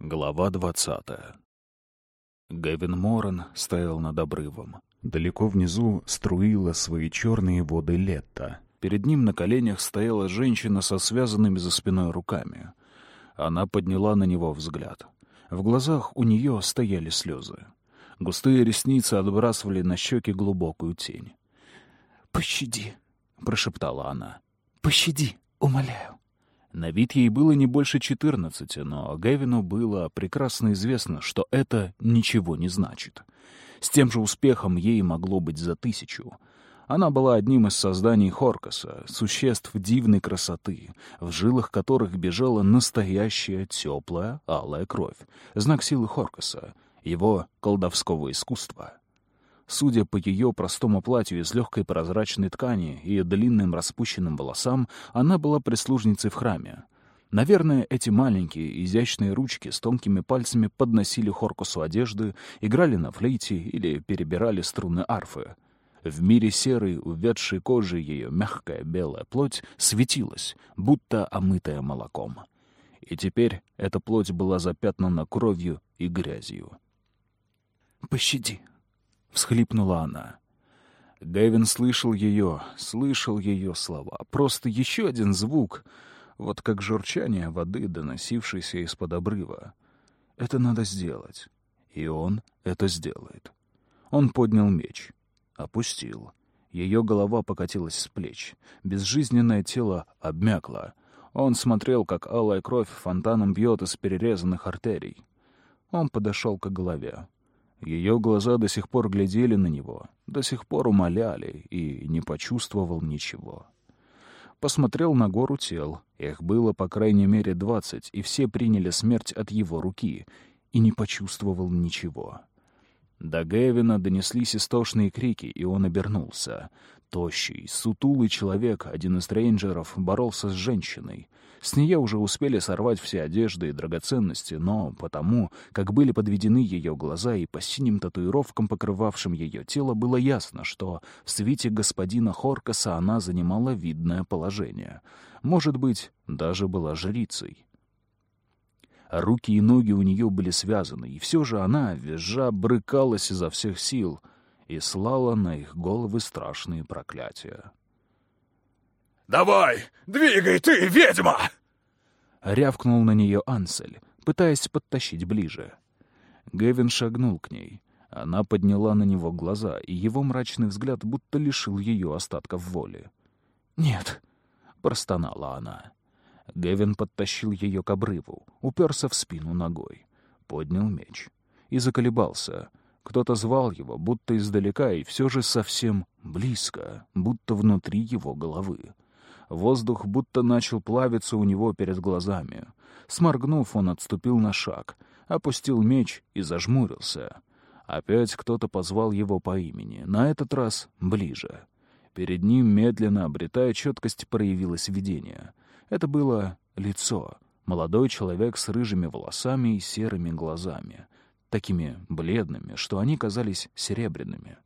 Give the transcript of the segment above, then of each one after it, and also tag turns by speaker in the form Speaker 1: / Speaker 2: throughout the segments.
Speaker 1: Глава двадцатая. Гэвин Моран стоял над обрывом. Далеко внизу струила свои черные воды лето. Перед ним на коленях стояла женщина со связанными за спиной руками. Она подняла на него взгляд. В глазах у нее стояли слезы. Густые ресницы отбрасывали на щеки глубокую тень.
Speaker 2: «Пощади», —
Speaker 1: прошептала она.
Speaker 2: «Пощади, умоляю».
Speaker 1: На вид ей было не больше четырнадцати, но Гевину было прекрасно известно, что это ничего не значит. С тем же успехом ей могло быть за тысячу. Она была одним из созданий Хоркаса, существ дивной красоты, в жилах которых бежала настоящая теплая алая кровь, знак силы Хоркаса, его колдовского искусства. Судя по ее простому платью из легкой прозрачной ткани и длинным распущенным волосам, она была прислужницей в храме. Наверное, эти маленькие, изящные ручки с тонкими пальцами подносили Хоркусу одежды, играли на флейте или перебирали струны арфы. В мире серой, увядшей кожи ее мягкая белая плоть светилась, будто омытая молоком. И теперь эта плоть была запятнана кровью и грязью.
Speaker 2: «Пощади», —
Speaker 1: всхлипнула она. Гэвин слышал ее, слышал ее слова. Просто еще один звук, вот как журчание воды, доносившееся из-под обрыва. Это надо сделать. И он это сделает. Он поднял меч. Опустил. Ее голова покатилась с плеч. Безжизненное тело обмякло. Он смотрел, как алая кровь фонтаном бьет из перерезанных артерий. Он подошел к голове. Ее глаза до сих пор глядели на него, до сих пор умоляли, и не почувствовал ничего. Посмотрел на гору тел, их было по крайней мере двадцать, и все приняли смерть от его руки, и не почувствовал ничего. До Гэвина донеслись истошные крики, и он обернулся. Тощий, сутулый человек, один из рейнджеров, боролся с женщиной. С нее уже успели сорвать все одежды и драгоценности, но потому, как были подведены ее глаза и по синим татуировкам, покрывавшим ее тело, было ясно, что в свете господина Хоркаса она занимала видное положение. Может быть, даже была жрицей. Руки и ноги у нее были связаны, и все же она, визжа, брыкалась изо всех сил и слала на их головы страшные проклятия.
Speaker 3: «Давай, двигай ты, ведьма!»
Speaker 1: Рявкнул на нее Ансель, пытаясь подтащить ближе. Гевин шагнул к ней. Она подняла на него глаза, и его мрачный взгляд будто лишил ее остатков воли.
Speaker 2: «Нет», —
Speaker 1: простонала она. Гевин подтащил ее к обрыву, уперся в спину ногой, поднял меч и заколебался. Кто-то звал его, будто издалека, и все же совсем близко, будто внутри его головы. Воздух будто начал плавиться у него перед глазами. Сморгнув, он отступил на шаг, опустил меч и зажмурился. Опять кто-то позвал его по имени, на этот раз ближе. Перед ним, медленно обретая четкость, проявилось видение. Это было лицо. Молодой человек с рыжими волосами и серыми глазами. Такими бледными, что они казались серебряными.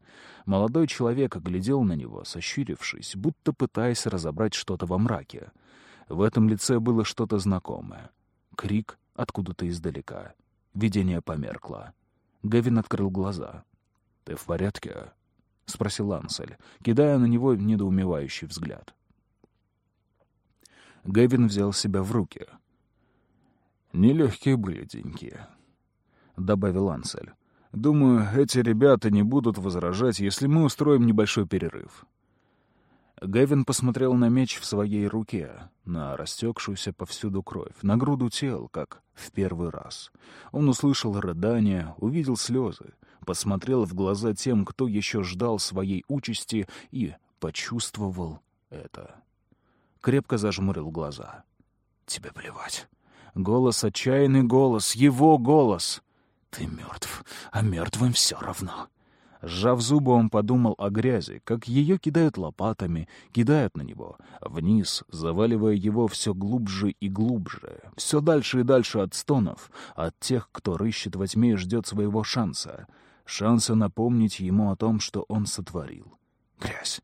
Speaker 1: Молодой человек глядел на него, сощурившись, будто пытаясь разобрать что-то во мраке. В этом лице было что-то знакомое. Крик откуда-то издалека. Видение померкло. Гевин открыл глаза. «Ты в порядке?» — спросил Ансель, кидая на него недоумевающий взгляд. Гевин взял себя в руки. «Нелегкие были деньги», — добавил Ансель. Думаю, эти ребята не будут возражать, если мы устроим небольшой перерыв. Гэвин посмотрел на меч в своей руке, на растекшуюся повсюду кровь, на груду тел, как в первый раз. Он услышал рыдания, увидел слезы, посмотрел в глаза тем, кто еще ждал своей участи, и почувствовал это. Крепко зажмурил глаза. «Тебе плевать». Голос, отчаянный голос, его голос — «Ты мертв, а мертвым все равно». Сжав зубы, он подумал о грязи, как ее кидают лопатами, кидают на него, вниз, заваливая его все глубже и глубже, все дальше и дальше от стонов, от тех, кто рыщет во тьме и ждет своего шанса, шанса напомнить ему о том, что он сотворил. Грязь.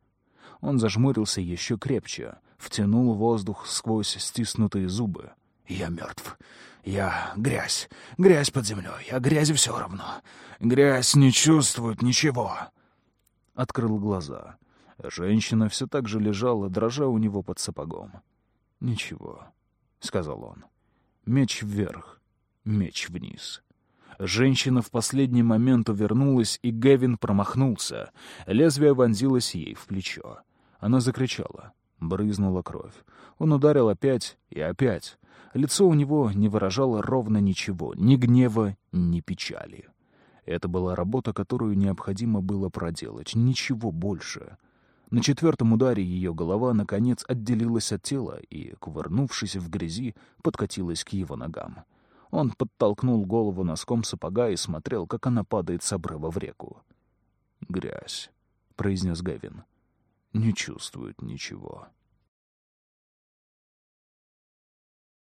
Speaker 1: Он зажмурился еще крепче, втянул воздух сквозь стиснутые зубы. «Я мертв. Я грязь, грязь под землей, а грязи все равно. Грязь не чувствует ничего. Открыл глаза. Женщина все так же лежала, дрожа у него под сапогом. «Ничего», — сказал он. «Меч вверх, меч вниз». Женщина в последний момент увернулась, и Гевин промахнулся. Лезвие вонзилось ей в плечо. Она закричала. Брызнула кровь. Он ударил опять и опять. Лицо у него не выражало ровно ничего, ни гнева, ни печали. Это была работа, которую необходимо было проделать, ничего больше. На четвертом ударе ее голова, наконец, отделилась от тела и, кувырнувшись в грязи, подкатилась к его ногам. Он подтолкнул голову носком сапога и смотрел, как она падает с обрыва в реку. «Грязь», — произнес Гэвин. «Не чувствует ничего».